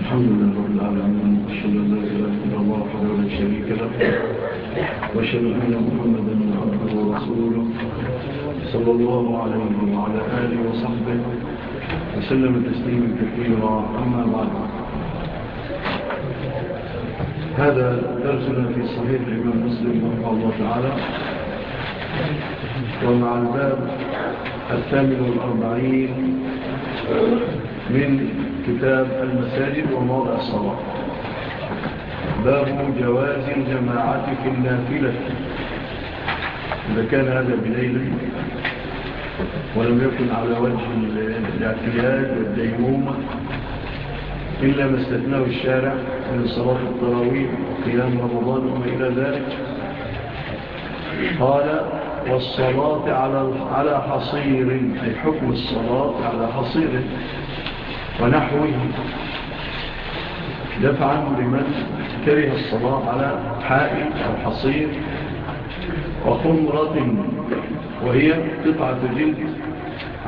الحمد لله رب العالمين وأشهد أن لا إله إلا الله وحده شريك له وأشهد أن محمدا عبده ورسوله صلى الله عليه وعلى آله وصحبه وسلم تسليما كثيرا. أما بعد هذا درسنا في صحيح الإمام مسلم رحمه الله تعالى. ومع الباب الثامن والأربعين من كتاب المساجد وموضع الصلاة. باب جواز الجماعة في النافلة. إذا كان هذا بليل ولم يكن على وجه الاعتياد والديمومة إلا ما استثناه الشارع من صلاة التراويح وقيام رمضان وما إلى ذلك. قال والصلاة على على حصير أي حكم الصلاة على حصير ونحوه. دفعا لمن كره الصلاة على حائل أو حصير وقمرة وهي قطعة جلد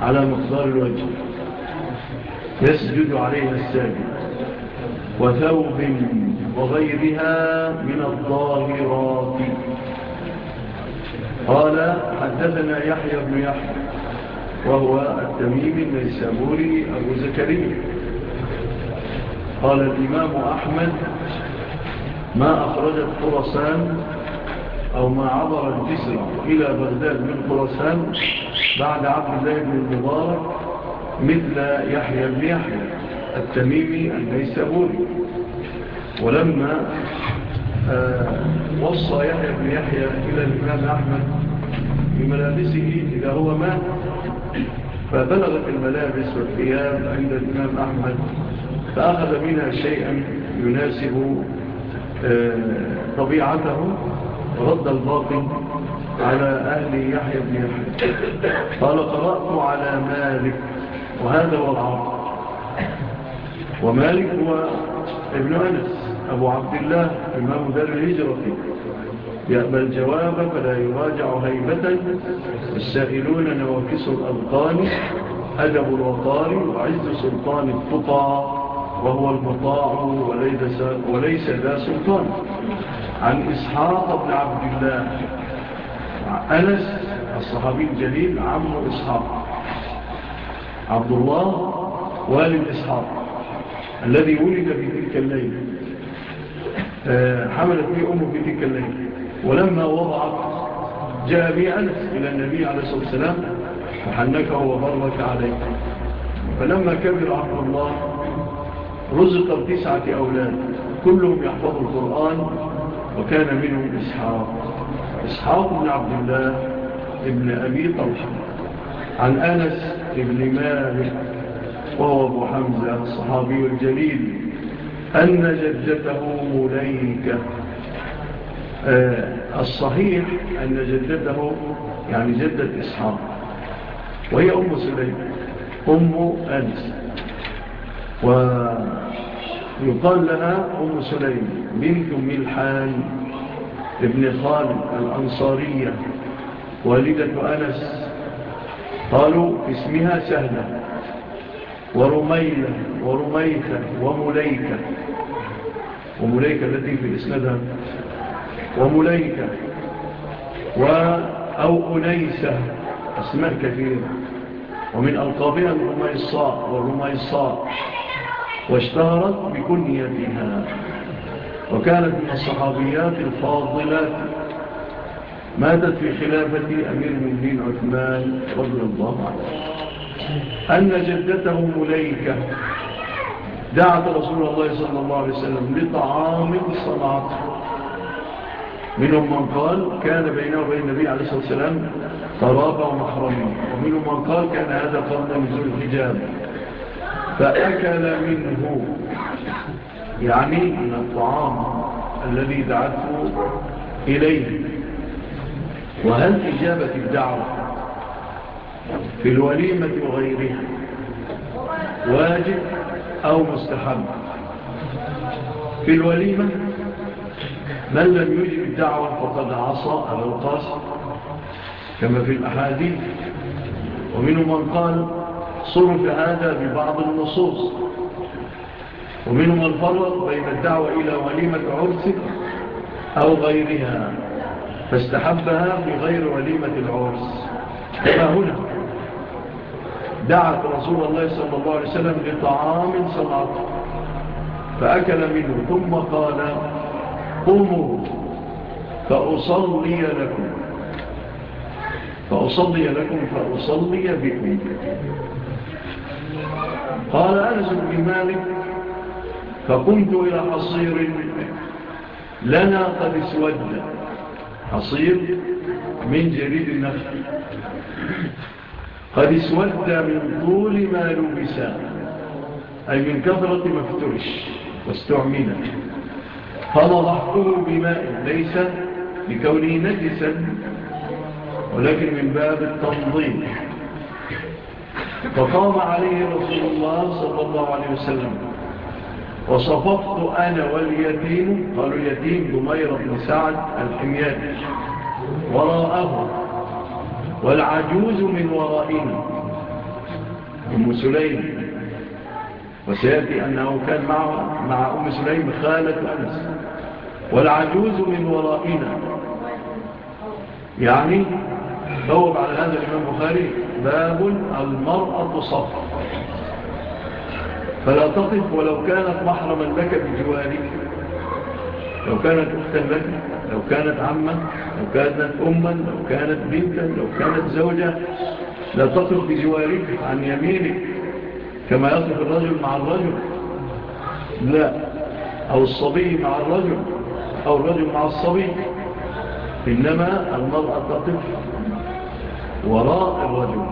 على مقدار الوجه. يسجد عليها الساجد وثوب وغيرها من الظاهرات. قال حدثنا يحيى بن يحيى وهو التميم النيسابوري أبو زكريا. قال الإمام أحمد ما أخرجت القرصان أو ما عبر الجسر إلى بغداد من القرصان بعد عبد الله بن المبارك مثل يحيى بن يحيى التميمي النيسابوري ولما آه، وصى يحيى بن يحيى إلى الإمام أحمد بملابسه إذا هو مات فبلغت الملابس والثياب عند الإمام أحمد فأخذ منها شيئا يناسب آه، طبيعته رد الباطن على أهل يحيى بن يحيى. قال قرأت على مالك وهذا هو العرض ومالك هو ابن أنس. أبو عبد الله إمام دار الهجرة. يأمل جواب فلا يراجع هيبة السائلون نواكس الأبطان أدب الوطار وعز سلطان التطى وهو المطاع وليس ذا سلطان. عن إسحاق بن عبد الله أنس الصحابي الجليل عم إسحاق. عبد الله والد إسحاق الذي ولد في تلك الليلة. آه، حملت به أمه في تلك الليلة. ولما وضعت جاء بي أنس إلى النبي عليه الصلاة والسلام فحنكه وبرك عليه. فلما كبر عبد الله رزق بتسعة أولاد كلهم يحفظوا القرآن وكان منهم إسحاق. إسحاق بن عبد الله ابن أبي طلحة. عن أنس ابن مالك وهو أبو حمزة الصحابي الجليل. أن جدته مليكة. آه، الصحيح أن جدته يعني جدة إسحاق. وهي أم سليم أم أنس. ويقال لها أم سليم بنت ملحان ابن خالد الأنصارية والدة أنس. قالوا اسمها سهلة ورميلة ورميكة ومليكة. ومليكة التي في الإسنادها ومليكة و أو أنيسة أسماء كثيرة. ومن ألقابها الرميصاء والرميصاء واشتهرت بكنيتها. وكانت من الصحابيات الفاضلات. ماتت في خلافة أمير المؤمنين عثمان رضي الله عنه. أن جدته مليكة. دعت رسول الله صلى الله عليه وسلم لطعام الصلاة. منهم من قال كان بينه وبين النبي عليه الصلاة والسلام قرابة ومحرمة ومنهم من قال كان هذا قرن نزول الحجاب. فأكل منه. يعني من الطعام الذي دعته إليه. وهل إجابة الدعوة في الوليمة وغيرها؟ واجب. أو مستحب. في الوليمة من لم يجب الدعوة فقد عصى أبا القاسم كما في الأحاديث. ومنه من قال صرف هذا ببعض النصوص. ومنه من فرق بين الدعوة إلى وليمة عرس أو غيرها فاستحبها بغير وليمة العرس. فهنا هنا؟ دعت رسول الله صلى الله عليه وسلم لطعام صلاته فأكل منه ثم قال قوموا فأصلي لكم. فأصلي لكم فأصلي بكم. قال أنس بن مالك فقمت إلى حصير لنا قد اسود. حصير من جريد النخل. قد اسود من طول ما لبس أي من كثرة ما افترش. واستعمل فنضحته بماء ليس لكونه نجسا ولكن من باب التنظيم. فقام عليه رسول الله صلى الله عليه وسلم. وصففت أنا واليتيم قالوا يتيم جميرة بن سعد الحميان وراءه والعجوز من ورائنا أم سليم. وسيأتي أنه كان معه مع أم سليم خالة أنس. والعجوز من ورائنا. يعني دور على هذا الإمام بخاري باب المرأة صفر فلا تقف ولو كانت محرما لك بجوارك. لو كانت أختا لك لو كانت عما لو كانت أما لو كانت بنتا لو كانت زوجة لا تطرق بجوارك عن يمينك كما يصف الرجل مع الرجل. لا أو الصبي مع الرجل أو الرجل مع الصبي. إنما المرأة تقف وراء الرجل.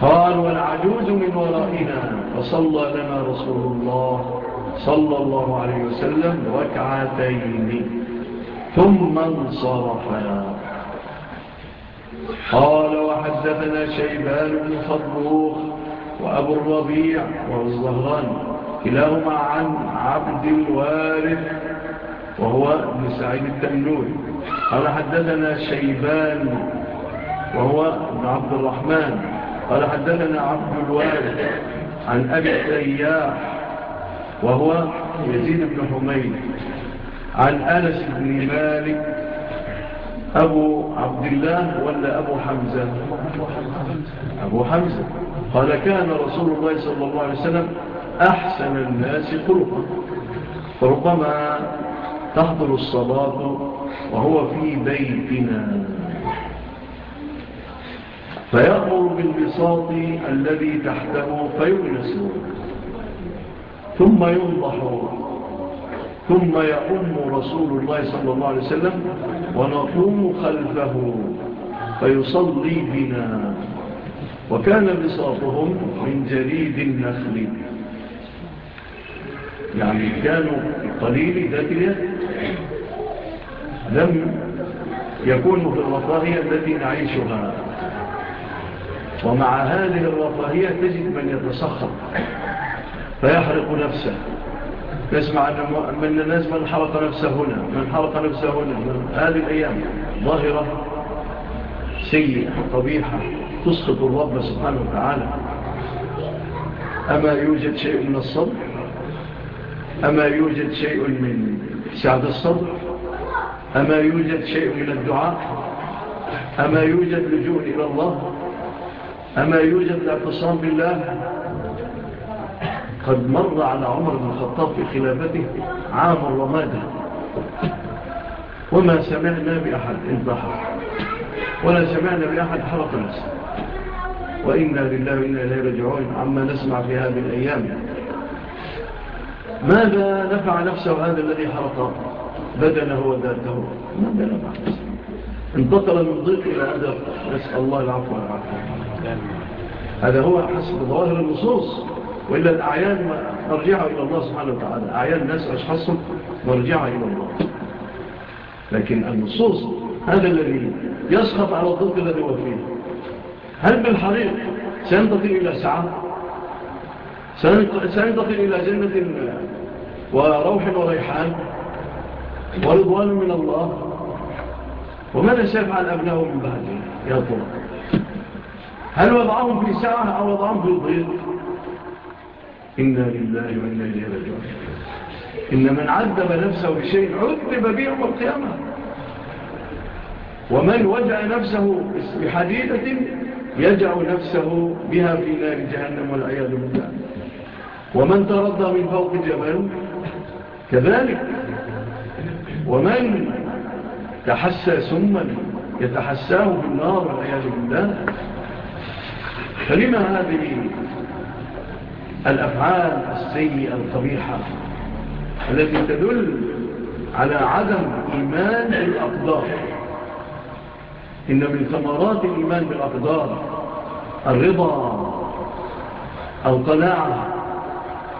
قال والعجوز من ورائنا فصلى لنا رسول الله. صلى الله عليه وسلم ركعتين ثم انصرفا. قال وحدثنا شيبان بن فروخ وأبو الربيع والزهران كلاهما عن عبد الوارث وهو ابن سعيد التمنوري قال حدثنا شيبان وهو ابن عبد الرحمن. قال حدثنا عبد الوارث عن أبي التياح وهو يزيد بن حميد عن أنس بن مالك أبو عبد الله ولا أبو حمزة؟ أبو حمزة. قال كان رسول الله صلى الله عليه وسلم أحسن الناس خلقا فربما تحضر الصلاة وهو في بيتنا. فيأمر بالبساط الذي تحته فيؤنسه ثم ينضح ثم يقوم رسول الله صلى الله عليه وسلم ونقوم خلفه فيصلي بنا. وكان بساطهم من جريد النخل. يعني كانوا قليل ذات لم يكونوا في الرفاهية التي نعيشها. ومع هذه الرفاهية تجد من يتسخط. فيحرق نفسه. نسمع من الناس من حرق نفسه هنا من حرق نفسه هنا هذه الأيام. ظاهرة سيئة قبيحة تسخط الرب سبحانه وتعالى. أما يوجد شيء من الصبر؟ أما يوجد شيء من سعد الصبر؟ أما يوجد شيء من الدعاء؟ أما يوجد لجوء إلى الله؟ أما يوجد الاعتصام بالله؟ قد مر على عمر بن الخطاب في خلافته عام الرمادة وما سمعنا بأحد انتحر ولا سمعنا بأحد حرق نفسه. وإنا لله وإنا إليه رجعون عما نسمع في هذه الأيام. ماذا نفع نفسه هذا الذي حرق بدنه وذاته. ماذا نفع نفسه؟ انتقل من ضيق إلى أدب نسأل الله العفو والعفو هذا هو حسب ظاهر النصوص. وإلا الأعيان مرجعة إلى الله سبحانه وتعالى. أعيان الناس أشخاصهم مرجعة إلى الله. لكن النصوص هذا الذي يسخط على الضوء الذي هو فيه. هل بالحريق سينتقل إلى سعى سينتقل إلى جنة وروح وريحان ورضوان من الله. وماذا سيفعل أبنائه من بعده؟ يا طرق هل وضعهم في سعى أو وضعهم في الضيط إنا لله وإنا إليه راجعون. إن من عذب نفسه بشيء عذب به يوم القيامة. ومن وجع نفسه بحديدة يجع نفسه بها في نار جهنم والعياذ بالله. ومن ترضى من فوق جبل كذلك. ومن تحسى سما يتحساه بالنار والعياذ بالله. فلما هذه الأفعال السيئة القبيحة التي تدل على عدم إيمان بالأقدار. إن من ثمرات الإيمان بالأقدار الرضا القناعة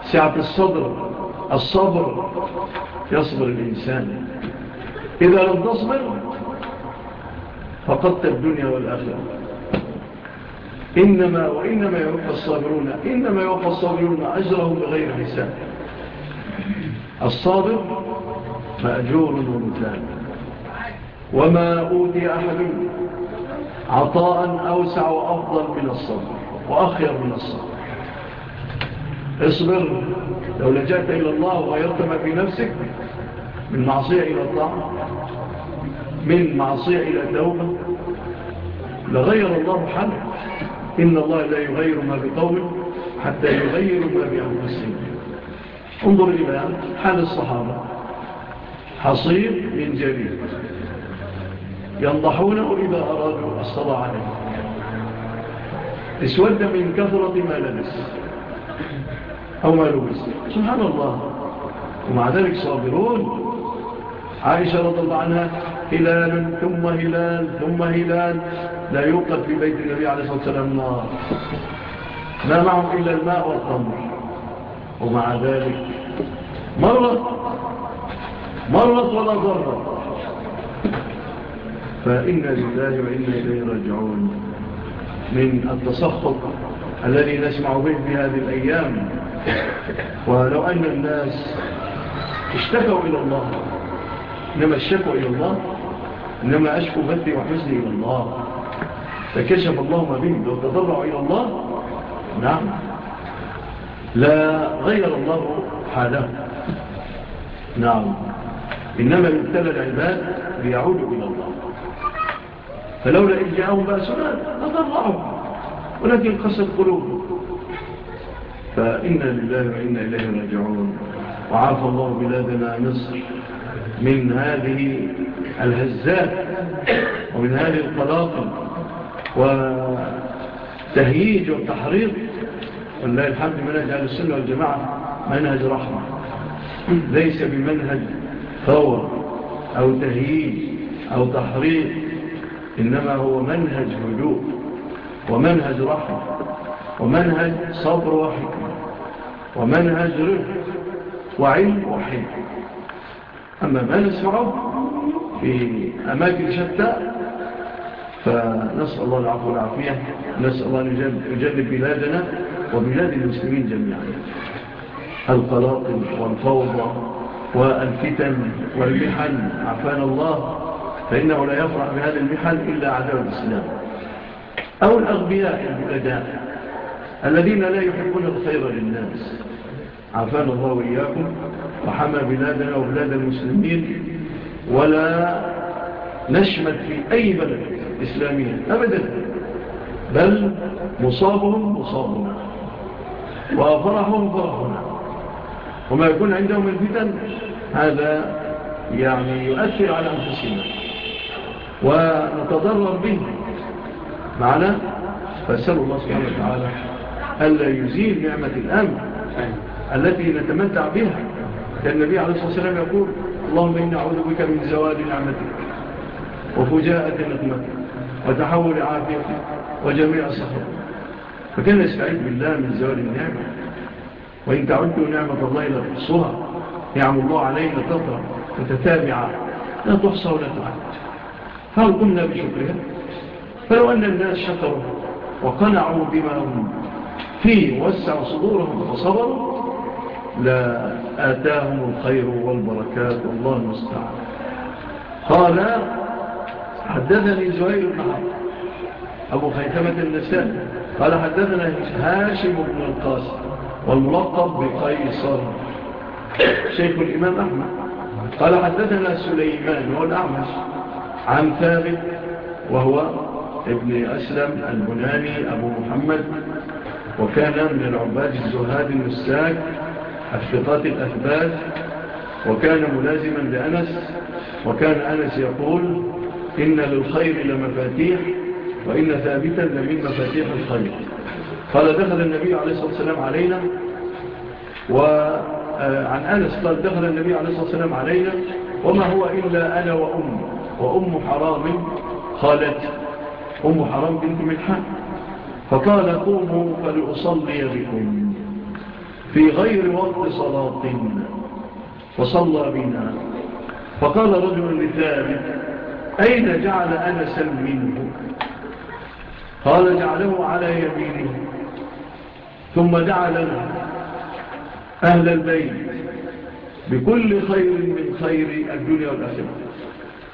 سعة الصدر الصبر. يصبر الإنسان. إذا لم تصبر فقدت الدنيا والآخرة. إنما وإنما يوفى الصابرون إنما يوفى الصابرون أجرهم بغير حساب. الصابر مأجور ومثال وما أوتي أحد عطاء أوسع وأفضل من الصبر وأخير من الصبر. اصبر لو لجأت إلى الله وغيرت ما في نفسك من معصية إلى الطاعة من معصية إلى التوبة لغير الله حالك إن الله لا يغير ما بقول حتى يغير ما بأنفسهم انظر إلى حال الصحابة. حصير من جديد ينضحونه إذا أرادوا الصلاة عليه اسود من كثرة ما لبس. أو ما لبس. سبحان الله. ومع ذلك صابرون. عائشة رضا الله هلال ثم هلال ثم هلال. لا يوقد في بيت النبي عليه الصلاة والسلام نار. ما معه إلا الماء والخمر ومع ذلك مرت مرت ولا ضرت. فإن لله وإن إليه راجعون. من التسخط الذي نسمع به في هذه الأيام. ولو أن الناس اشتكوا إلى الله إنما اشتكوا إلى الله إنما أشكوا بثي وحزني إلى الله. فكشف الله ما بهم لو تضرعوا إلى الله. نعم. لا غير الله حاله. نعم. إنما يبتلى العباد ليعودوا إلى الله. فلولا إن جاءهم بأسنا تضرعوا ولكن قصد قلوبهم. فإنا لله وإنا إليه راجعون. وعاف الله بلادنا مصر من هذه الهزات ومن هذه القلاقم وتهييج وتحريض والله الحمد منهج أهل السنة والجماعة منهج رحمة ليس بمنهج ثور أو تهييج أو تحريض إنما هو منهج هدوء ومنهج رحمة ومنهج صبر وحكمة ومنهج رفق وعلم وحكمة أما من نسمعه في أماكن شتاء فنسأل الله العفو والعافية نسأل الله أن يجلب بلادنا وبلاد المسلمين جميعا. القلاقل والفوضى والفتن والمحن عفان الله فإنه لا يفرح بهذا المحن إلا عدو الإسلام. أو الأغبياء البلداء الذين لا يحبون الخير للناس. عفان الله وإياكم وحمى بلادنا وبلاد المسلمين ولا نشمد في أي بلد. الإسلامية أبدا بل مصابهم مصابنا۔ وفرحهم فرحنا وما يكون عندهم الفتن هذا يعني يؤثر على أنفسنا ونتضرر به۔ معنا؟ فأسأل الله سبحانه وتعالى ألا يزيل نعمة الأمن التي نتمتع بها. النبي عليه الصلاة والسلام يقول اللهم إنا أعوذ بك من زوال نعمتك وفجاءة نقمتك. وتحول عافيته وجميع صحبه فكان يستعيد بالله من زوال النعمة. وإن تعدوا نعمة الله لا تحصوها نعم الله علينا تطرى وتتابع. لا تحصى ولا تعد. فهل قمنا بشكرها؟ فلو أن الناس شكروا وقنعوا بما هم فيه ووسع صدورهم وصبروا لا آتاهم الخير والبركات. والله المستعان. قال حدثني زهير بن حرب أبو خيثمة النساء قال حدثنا هاشم بن القاسم والملقب بقيصر. شيخ الإمام أحمد. قال حدثنا سليمان والأعمش عن ثابت وهو ابن أسلم البناني أبو محمد وكان من العباد الزهاد المساك الثقات الأثبات وكان ملازما لأنس وكان أنس يقول إن للخير لمفاتيح وإن ثابتا لمن مفاتيح الخير. قال دخل النبي عليه الصلاة والسلام علينا وعن آه، أنس قال دخل النبي عليه الصلاة والسلام علينا وما هو إلا أنا وأم وأم حرام خالت أم حرام بنت ملحان فقال قوموا فلأصلي بكم في غير وقت صلاة وصلى بنا. فقال رجل لثابت أين جعل أنسا منه؟ قال جعله على يمينه ثم جعل أهل البيت بكل خير من خير الدنيا والآخرة.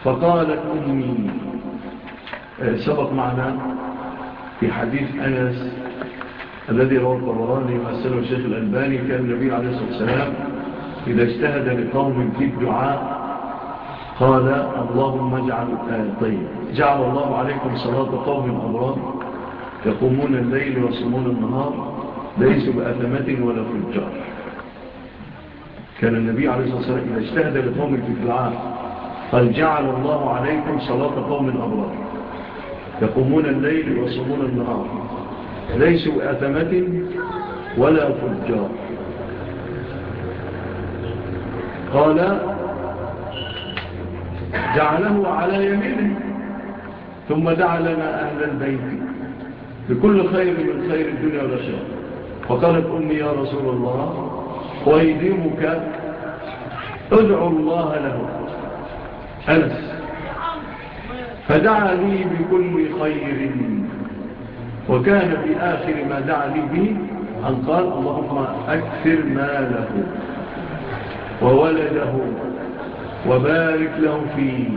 فقالت أمي آه، سبق معنا في حديث أنس الذي روى الطبراني وأسأله الشيخ الألباني كان النبي عليه الصلاة والسلام إذا اجتهد لقوم في الدعاء قال اللهم اجعل طيب جعل الله عليكم صلاة قوم أبرار يقومون الليل ويصومون النهار ليسوا بأثمة ولا فجار. كان النبي عليه الصلاة والسلام إذا اجتهد لقوم في العام قال جعل الله عليكم صلاة قوم أبرار يقومون الليل ويصومون النهار ليسوا بأثمة ولا فجار. قال جعله على يمينه ثم دعا لنا أهل البيت بكل خير من خير الدنيا والأشياء فقالت أمي يا رسول الله ويديمك ادعو الله له. أنس فدعا لي بكل خير. وكان في آخر ما دعا لي به أن قال اللهم أكثر ماله وولده وبارك له فيه.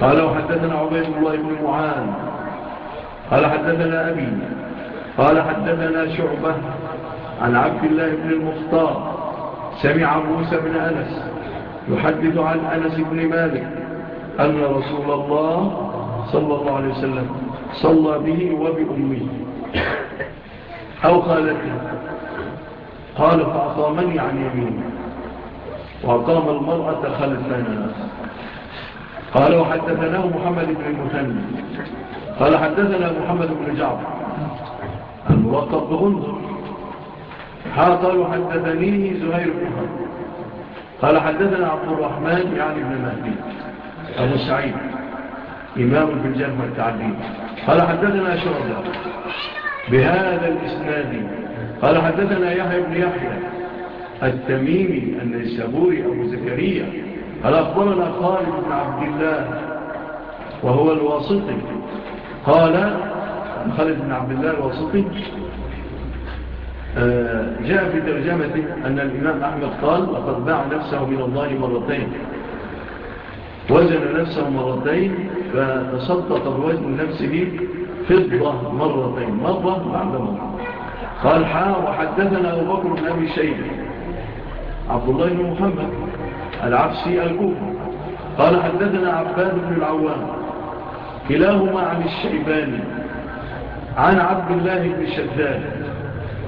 قال وحدثنا عبيد الله بن معان قال حدثنا أبي. قال حدثنا شعبة عن عبد الله بن المختار سمع موسى بن أنس يحدث عن أنس بن مالك أن رسول الله صلى الله عليه وسلم صلى به وبأمه. أو خالته قال فأطامني عن يمينه وأقام المرأة خلفنا قال وحدثناه محمد بن المثنى. قال حدثنا محمد بن جعفر. المرقب بغنظر حاطل حدثنيه زهير بن حرب. قال حدثنا عبد الرحمن يعني بن مهدي. أبو سعيد. إمام البلجان والتعليم. قال حدثنا شعبة. بهذا الإسناد. قال حدثنا يحيى بن يحيى. التميمي النيسابوري أبو زكريا قال أخبرنا خالد بن عبد الله وهو الواسطي قال خالد بن عبد الله الواسطي آه، جاء في ترجمته أن الإمام أحمد قال لقد باع نفسه من الله مرتين. وزن نفسه مرتين فتصدق الوزن نفسه فضة مرتين مرة بعد مرة. قال حا وحدثنا أبو بكر بن أبي شيبة. عبد الله بن محمد العبسي الكوفي. قال حدثنا عباد بن العوام كلاهما عن الشيباني عن عبد الله بن شداد.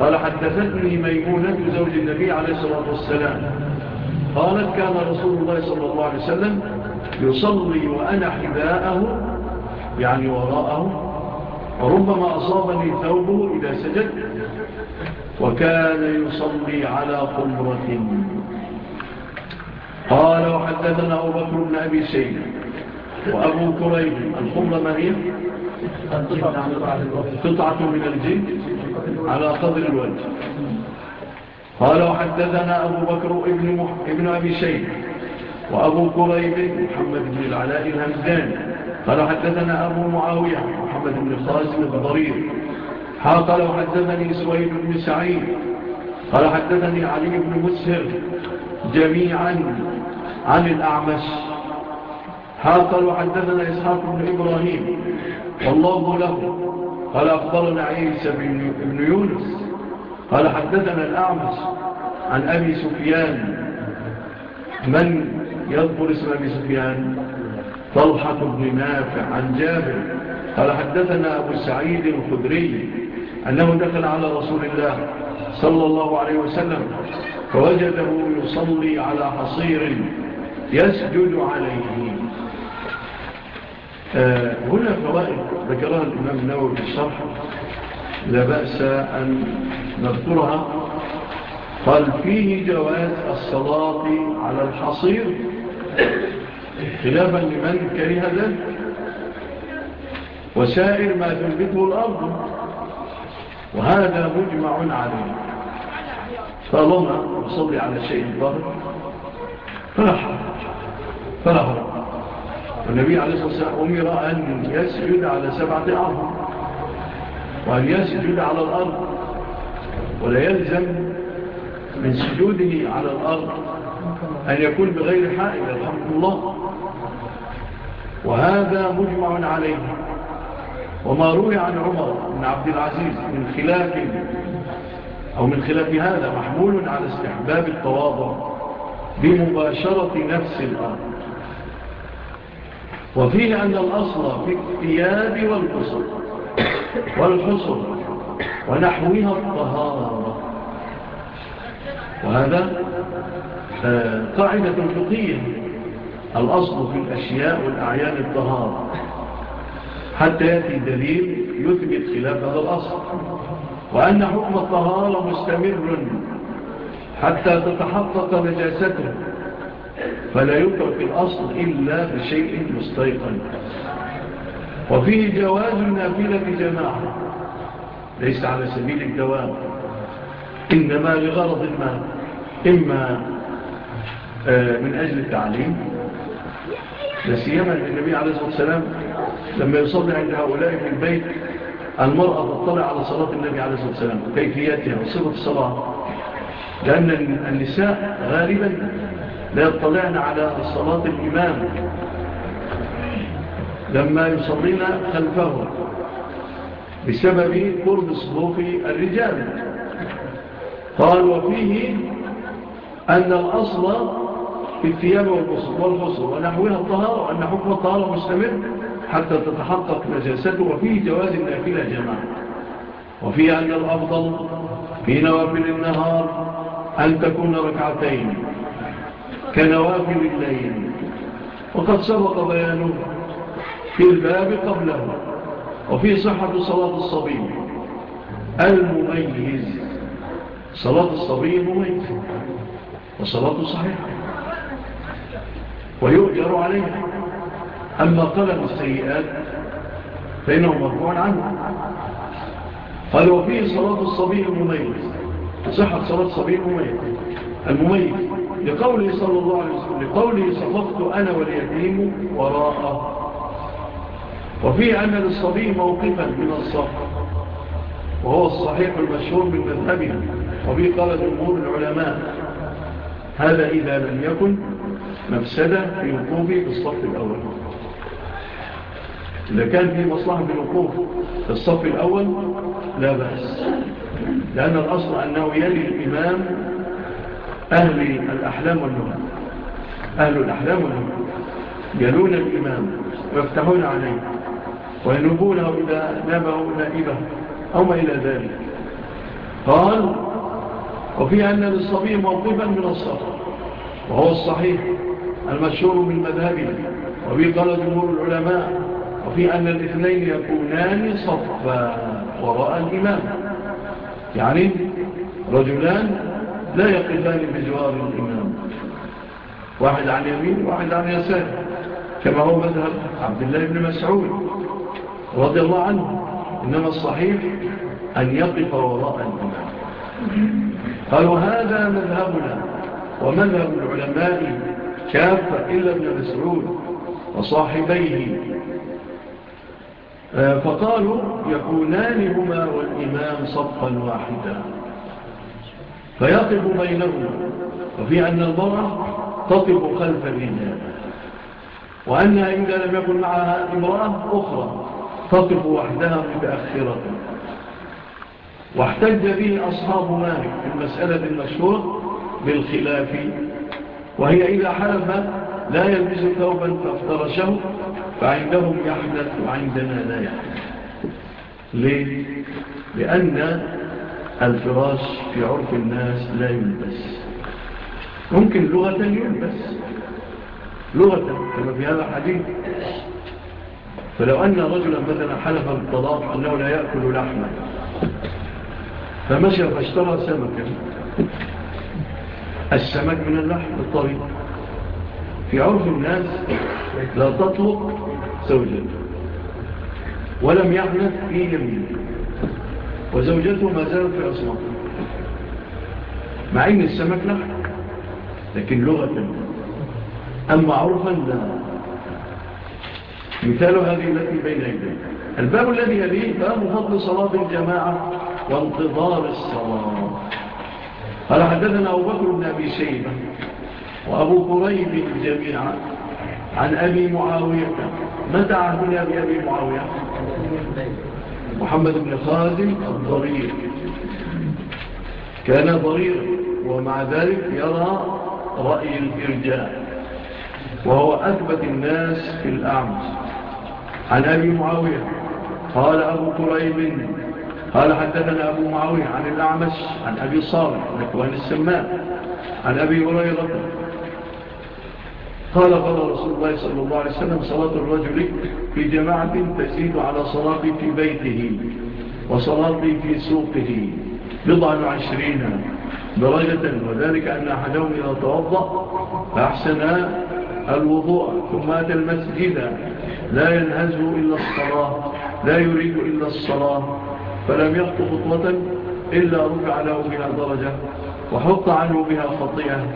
قال حدثتني ميمونة زوج النبي عليه الصلاة والسلام. قالت كان رسول الله صلى الله عليه وسلم يصلي وأنا حذاءه يعني وراءه وربما أصابني ثوبه إذا سجد وكان يصلي على قمرة قال وحدثنا أبو بكر بن أبي سيد وأبو كريم الخمر مريم قطعة من الجن على قدر الوجه. قال وحدثنا أبو بكر ابن, مح... ابن أبي سيد وأبو كريم محمد بن العلاء الهمدان. قال حدثنا أبو معاوية محمد بن خاسم الضرير. قال وحدثني سويد بن سعيد. قال حدثني علي بن مسهر جميعا عن الأعمش. ها قالوا حدثنا إسحاق بن إبراهيم. والله له. قال أخبرنا عيسى بن يونس. قال حدثنا الأعمش عن أبي سفيان. من يذكر اسم أبي سفيان؟ طلحة بن نافع عن جابر. قال حدثنا أبو سعيد الخدري أنه دخل على رسول الله صلى الله عليه وسلم فوجده يصلي على حصير يسجد عليه آه، هنا فوائد ذكرها الإمام النووي في الشرح. لا بأس أن نذكرها. قال فيه جواز الصلاة على الحصير. خلافا لمن كريها ذلك وسائر ما تنبته الأرض. وهذا مجمع عليه. فالله صلي على شيء فلا حرج. فنهر والنبي عليه الصلاة والسلام أمر أن يسجد على سبعة أرض وأن يسجد على الأرض ولا يلزم من سجوده على الأرض أن يكون بغير حائل الحمد لله. وهذا مجمع عليه. وما روي عن عمر بن عبد العزيز من خلاف أو من خلاف هذا محمول على استحباب التواضع بمباشرة نفس الأرض. وفيه أن الأصل في الثياب والقصر والحصر ونحوها الطهارة. وهذا آه، قاعدة فقية الأصل في الأشياء والأعيان الطهارة. حتى يأتي دليل يثبت خلاف هذا الأصل. وأن حكم الطهارة مستمر حتى تتحقق نجاسته. فلا يترك الأصل إلا بشيء مستيقن. وفيه جواز النافلة جماعة. ليس على سبيل الدوام إنما لغرض ما إما آه، من أجل التعليم. لسيما النبي عليه الصلاة والسلام لما يصلي عند هؤلاء في البيت المرأة تطلع على صلاة النبي عليه الصلاة والسلام كيفياتها وصفة الصلاة. لأن النساء غالبا لا يطلعن على صلاة الإمام. لما يصلينا خلفه بسبب قرب صفوف الرجال. قال وفيه أن الأصل في الثياب والغصر ونحوها الطهارة وأن حكم الطهارة مستمر حتى تتحقق نجاسته وفيه جواز النافلة جماعة. وفيه أن الأفضل في نوافل النهار أن تكون ركعتين. كنوافل الليل وقد سبق بيانه في الباب قبله وفي صحة صلاة الصبي. المميز. صلاة الصبي مميز وصلاة صحيحة. ويؤجر عليها أما قلب السيئات فإنه مرفوع عنه. قال وفيه صلاة الصبي المميز. صحة صلاة الصبي المميز. المميز. لقوله صلى الله عليه وسلم لقوله صفقت أنا واليتيم وراءه وفي أن الصبي موقفا من الصف وهو الصحيح المشهور من مذهبه وفي قال جمهور العلماء. هذا إذا لم يكن مفسدة في وقوفه في الصف الأول. إذا كان في مصلحة في وقوفه في الصف الأول لا بأس. لأن الأصل أنه يلي الإمام أهل الأحلام والنوم أهل الأحلام والنوم يلون الإمام ويفتحون عليه وينبونه إذا نامه نائبه أو ما إلى ذلك. قال وفي أن للصبي موقفا من الصفر وهو الصحيح المشهور من مذهبه وفي قال جمهور العلماء وفي أن الاثنين يكونان صفا وراء الإمام. يعني رجلان لا يقلان بجوار الإمام. واحد عن يمين واحد عن يسار. كما هو مذهب عبد الله بن مسعود رضي الله عنه. إنما الصحيح أن يقف وراء الإمام. قالوا هذا مذهبنا ومذهب العلماء كافة إلا ابن مسعود وصاحبيه. آه، فقالوا يكونان هما والإمام صفا واحدا. فيقف بينهما وفي أن المرأة تطب خلف الرجال. وأنها إن لم يكن معها امرأة أخرى تطب وحدها متأخرة. واحتج به أصحاب مالك في المسألة المشهورة بالخلاف. وهي إذا حلف لا يلبس ثوبا فافترشه فعندهم يحدث وعندنا لا يحدث. ليه؟ لأن الفراش في عرف الناس لا يلبس. ممكن لغة يلبس. لغة كما في هذا الحديث. فلو أن رجلا مثلا حلف بالطلاق أنه لا يأكل لحمة فمشى فاشترى سمكا. السمك من اللحم الطريق في عرف الناس لا تطلق زوجته ولم يحدث في يمينه. وزوجته ما زالت في أسواق مع إن السمك نحن لكن لغة أما عرفا لا. مثال هذه التي بين يديك. الباب الذي يليه باب فضل صلاة الجماعة وانتظار الصلاة. قال حدثنا أبو بكر بن أبي سيبة وأبو قريب جميعا عن أبي معاوية. متى عهدنا بأبي معاوية؟ محمد بن خادم الضرير كان ضرير ومع ذلك يرى رأي الإرجاء وهو أثبت الناس في الأعمس عن أبي معاوية قال أبو قريب قال حدثنا أبو معاوية عن الأعمس عن أبي صالح عن أبي هريرة قال قال رسول الله صلى الله عليه وسلم صلاة الرجل في جماعة تزيد على صلاة في بيته وصلاة في سوقه بضع وعشرين درجة وذلك أن أحدهم إذا توضأ فأحسن الوضوء ثم أتى المسجد لا ينهزه إلا الصلاة لا يريد إلا الصلاة فلم يخط خطوة إلا رفع له بها درجة وحط عنه بها خطيئة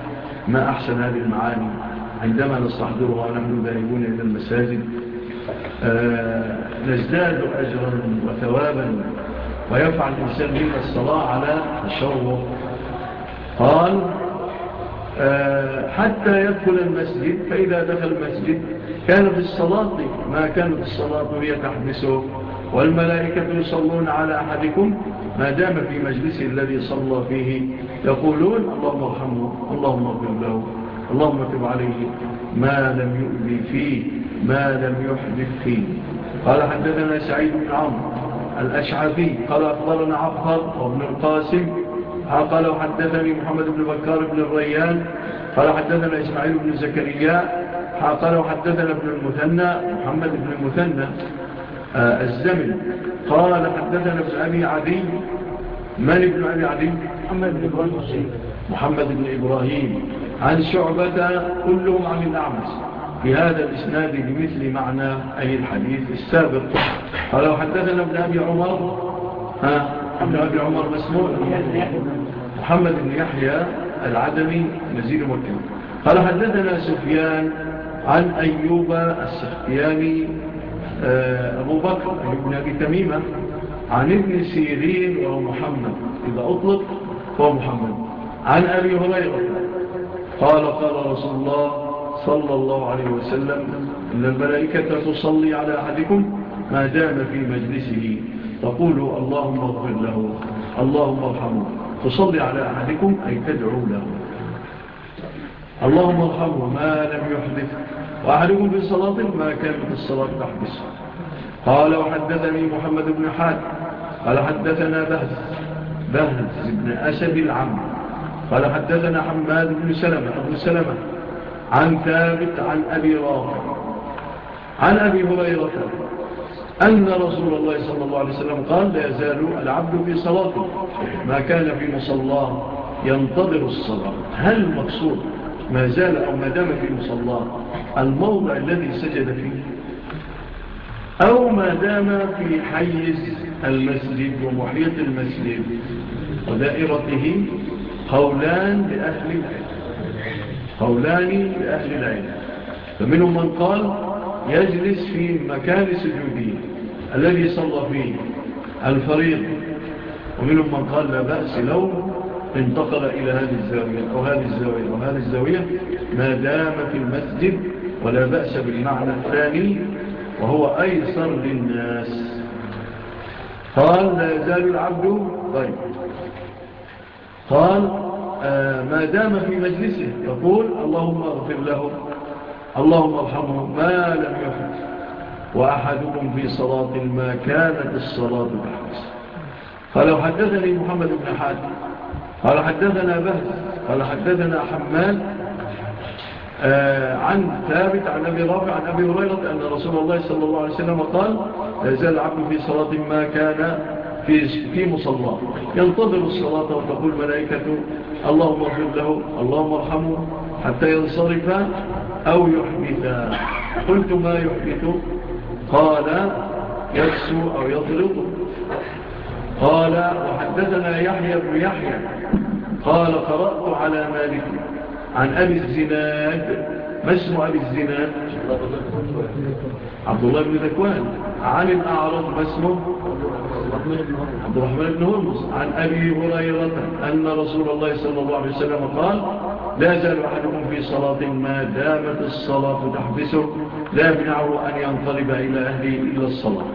ما أحسن هذه المعاني. عندما نستحضرها ونحن ذاهبون إلى المساجد آه، نزداد أجرا وثوابا ويفعل الإنسان بك الصلاة على الشر قال آه، حتى يدخل المسجد فإذا دخل المسجد كان في الصلاة ما كان في الصلاة هي تحبسه والملائكة يصلون على أحدكم ما دام في مجلسه الذي صلى فيه يقولون اللهم ارحمه اللهم اغفر له. اللهم اتب عليه ما لم يؤذي فيه ما لم يحدث فيه. قال حدثنا سعيد بن عمرو الأشعبي قال أخبرنا عفر وابن القاسم قال وحدثني محمد بن بكار بن الريان قال حدثنا إسماعيل بن زكريا قال وحدثنا ابن المثنى محمد بن المثنى آه، الزمن. قال حدثنا ابن أبي عدي من ابن أبي عدي؟ محمد بن إبراهيم. محمد بن إبراهيم. عن شعبة كلهم عن الأعمس في هذا الإسناد بمثل معنى أي الحديث السابق. فلو حدثنا ابن أبي عمر. ها؟ ابن أبي عمر مسموع. محمد بن يحيى العدمي نزيل مكة قال حدثنا سفيان عن أيوب السختياني آه، أبو بكر ابن أبي تميمة عن ابن سيرين وهو محمد. إذا أطلق هو محمد. عن أبي هريرة. قال قال رسول الله صلى الله عليه وسلم إن الملائكة تصلي على أحدكم ما دام في مجلسه. تقول اللهم اغفر له اللهم ارحمه. تصلي على أحدكم أي تدعو له. اللهم ارحمه ما لم يحدث. وأحدكم في الصلاة ما كان في الصلاة تحدث قال وحدثني محمد بن حاد قال حدثنا بهز بهز بن أسد العمر قال حدثنا حماد بن سلمة أبو سلمة عن ثابت عن أبي رافع عن أبي هريرة أن رسول الله صلى الله عليه وسلم قال لا يزال العبد في صلاته ما كان في مصلاه ينتظر الصلاة. هل مقصود ما زال أو ما دام في مصلاه الموضع الذي سجد فيه؟ أو ما دام في حيز المسجد ومحيط المسجد ودائرته قولان لأهل العلم. قولان لأهل العلم. فمنهم من قال يجلس في مكان سجودي الذي صلى فيه الفريض. ومنهم من قال لا بأس لو انتقل إلى هذه الزاوية أو هذه الزاوية أو هذه الزاوية ما دام في المسجد ولا بأس بالمعنى الثاني وهو أيصر للناس. قال لا يزال العبد طيب قال آه، ما دام في مجلسه يقول اللهم اغفر لهم اللهم ارحمهم ما لم يفت وأحدكم في صلاة ما كانت الصلاة بحبس فلو حدثني محمد بن حاتم قال حدثنا بهز قال حدثنا حمال آه، عن ثابت عن أبي رافع عن أبي هريرة أن رسول الله صلى الله عليه وسلم قال لا يزال عبد في صلاة ما كان في في مصلاه ينتظر الصلاة وتقول ملائكته اللهم اغفر له اللهم ارحمه حتى ينصرف أو يحبث قلت ما يحبث قال يكسو أو يطرق قال وحدثنا يحيى بن يحيى. قال قرأت على مالك عن أبي الزناد. ما اسم أبي الزناد؟ عبد الله بن ذكوان. عن الأعرض ما اسمه؟ عبد الرحمن بن هرمز عن أبي هريرة أن رسول الله صلى الله عليه وسلم قال لا يزال أحدكم في صلاة ما دامت الصلاة تحبسه لا يمنعه أن ينطلب إلى أهله إلا الصلاة.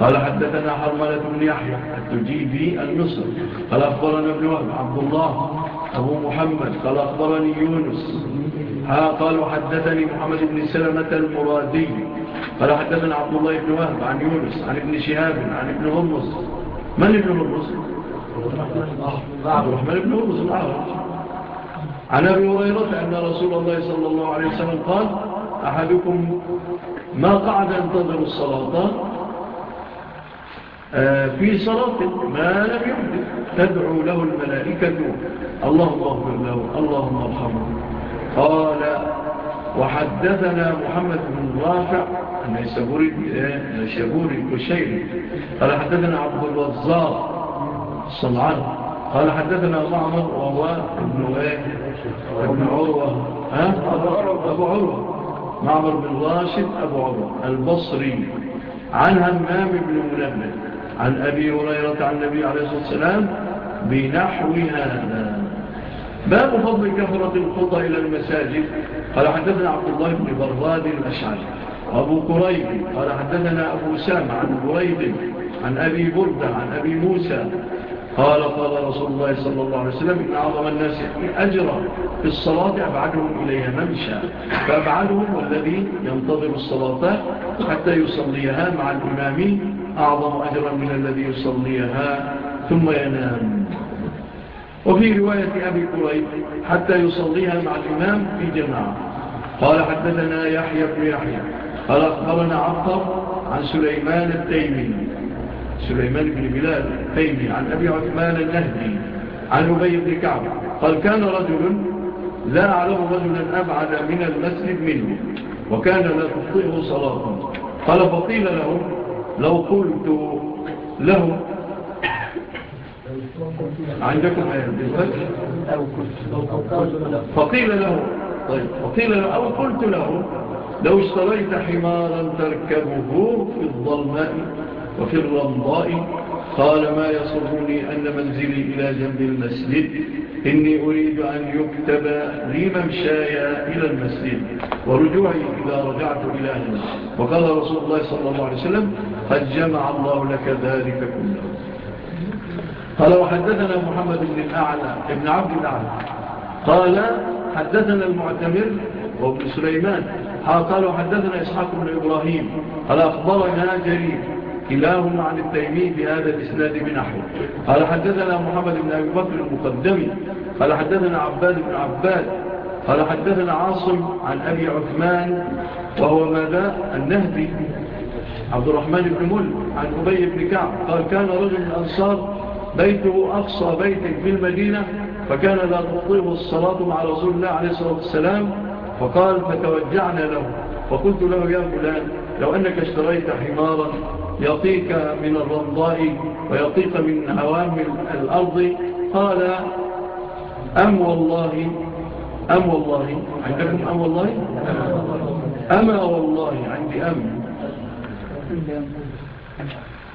قال حدثنا حرملة بن يحيى التجيبي المصر قال أخبرنا ابن وهب عبد الله أبو محمد. قال أخبرني يونس. قالوا حدثني محمد بن سلمة المرادي. قال حدثنا عبد الله بن وهب عن يونس عن ابن شهاب عن ابن هرمز. من ابن هرمز؟ عبد الرحمن بن هرمز العرب عن أبي هريرة أن رسول الله صلى الله عليه وسلم قال أحدكم ما قعد ينتظر الصلاة آه، في صلاة ما لم يحدث تدعو له الملائكة اللهم اغفر له اللهم ارحمه. قال وحدثنا محمد بن رافع الشابوري الكشيري قال حدثنا عبد الوزار صنعان. قال حدثنا معمر وهو ابن إيه؟ ابن عروة. ها؟ أبو عروة. معمر بن راشد أبو عروة. البصري. عن همام بن ململ عن أبي هريرة عن النبي عليه الصلاة والسلام بنحو هذا. باب فضل كفرة الخطى إلى المساجد. قال حدثنا عبد الله بن براد الأشعر أبو قريب قال حدثنا أبو سام عن قريب عن أبي بردة عن أبي موسى قال قال رسول الله صلى الله عليه وسلم إن أعظم الناس أجرا في الصلاة أبعدهم إليها ممشى فأبعدهم والذي ينتظر الصلاة حتى يصليها مع الإمام أعظم أجرا من الذي يصليها ثم ينام. وفي رواية أبي قريب حتى يصليها مع الإمام في جماعة. قال حدثنا يحيى بن يحيى. قال أخبرنا عطر عن سليمان التيمي. سليمان بن بلال التيمي عن أبي عثمان النهدي عن أبي بن كعب. قال كان رجل لا أعلم رجلا أبعد من المسجد منه وكان لا تطيعه صلاة قال فقيل له لو قلت له عندكم فقيل له طيب فقيل له أو قلت له لو اشتريت حمارا تركبه في الظلماء وفي الرمضاء قال ما يصرني أن منزلي إلى جنب المسجد؟ إني أريد أن يكتب لي ممشايا إلى المسجد ورجوعي إذا رجعت إلى هنا. وقال رسول الله صلى الله عليه وسلم قد جمع الله لك ذلك كله. قال وحدثنا محمد بن الأعلى ابن عبد الأعلى. قال حدثنا المعتمر وابن سليمان. قال وحدثنا إسحاق بن إبراهيم. قال أخبرنا جريب كلاهما عن التيمي بهذا الإسناد بنحو قال حدثنا محمد بن أبي بكر المقدمي قال حدثنا عباد بن عباد. قال حدثنا عاصم عن أبي عثمان وهو ماذا؟ النهدي. عبد الرحمن بن مل عن أبي بن كعب. قال كان رجل الأنصار بيته أقصى بيت في المدينة فكان لا تطيب الصلاة مع رسول الله عليه الصلاة والسلام فقال فتوجعنا له. فقلت له يا فلان لو أنك اشتريت حمارا يطيك من الرمضاء ويطيك من هوام الأرض قال أم والله أم والله عندكم أم والله؟ أما والله عندي أم.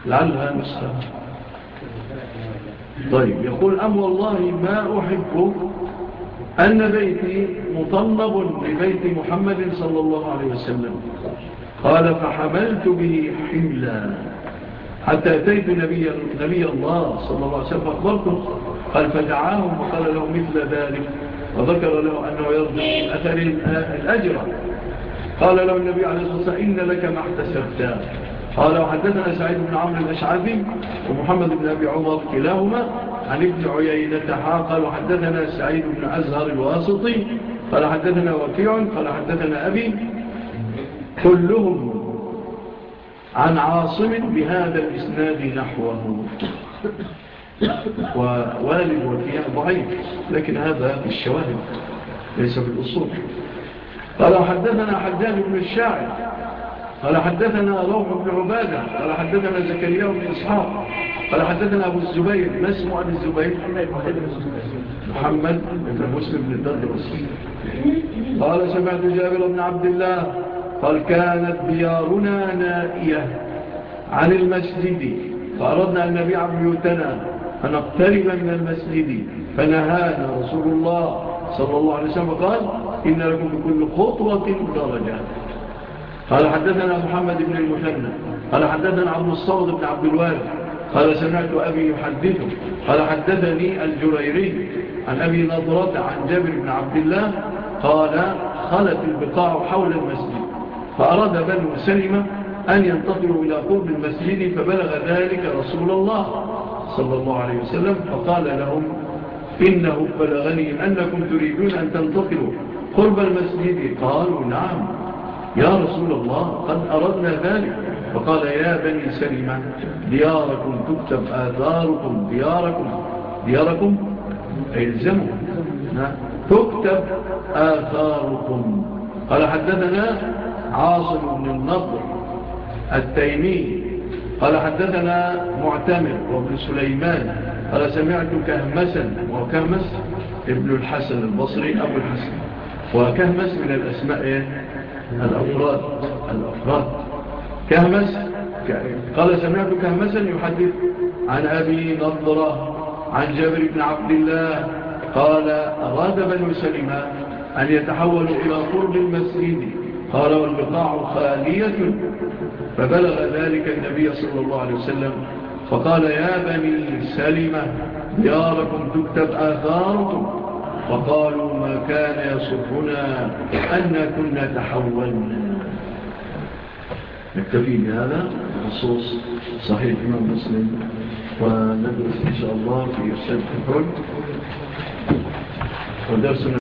لعلها نسخة. طيب يقول أم والله ما أحب أن بيتي مطلب لبيت محمد صلى الله عليه وسلم. قال فحملت به حملا. حتى أتيت نبي, نبي الله صلى الله عليه وسلم فأخبرته قال فدعاهم وقال له مثل ذلك وذكر له أنه يرجع أثر الأجر. قال له النبي عليه الصلاة والسلام إن لك ما احتسبتاه قال وحدثنا سعيد بن عمرو الأشعبي ومحمد بن أبي عمر كلاهما عن ابن عيينة قال وحدثنا سعيد بن أزهر الواسطي قال حدثنا وكيع قال حدثنا أبي كلهم عن عاصم بهذا الإسناد نحوه. ووالد وكيع ضعيف لكن هذا الشواهد ليس بالأصول. قال حدثنا حداد بن الشاعر قال حدثنا روح بن عبادة قال حدثنا زكريا بن إسحاق قال حدثنا أبو الزبير ما اسمه أبو الزبير؟ محمد بن مسلم بن الدرد قال سمعت جابر بن عبد الله قال كانت ديارنا نائية عن المسجد فأردنا أن نبيع بيوتنا فنقترب من المسجد فنهانا رسول الله صلى الله عليه وسلم قال إن لكم بكل خطوة درجات قال حدثنا محمد بن المثنى قال حدثنا عبد الصمد بن عبد الوارد قال سمعت أبي يحدثه قال حدثني الجريري عن أبي نظرة عن جابر بن عبد الله قال خلت البقاع حول المسجد فأراد بنو سلمة أن ينتقلوا إلى قرب المسجد فبلغ ذلك رسول الله صلى الله عليه وسلم فقال لهم إنه بلغني أنكم تريدون أن تنتقلوا قرب المسجد. قالوا نعم. يا رسول الله قد أردنا ذلك. فقال يا بني سلمة دياركم تكتب آثاركم دياركم دياركم؟ الزموا تكتب آثاركم قال حدثنا عاصم بن النضر التيمي. قال حدثنا معتمر وابن سليمان. قال سمعت كهمسا وكهمس ابن الحسن البصري أبو الحسن. وكهمس من الأسماء إيه؟ الأفراد الأفراد. كهمس قال سمعت كهمسا يحدث عن أبي نظرة عن جابر بن عبد الله قال أراد بن سلمة أن يتحولوا إلى قرب المسجد قال والبقاع خالية فبلغ ذلك النبي صلى الله عليه وسلم فقال يا بني سلمة دياركم تكتب آثاركم. وقالوا ما كان يصفنا أن كنا تحولنا. نكتفي بهذا بخصوص صحيح من مسلم وندرس إن شاء الله في سبت حل ودرسنا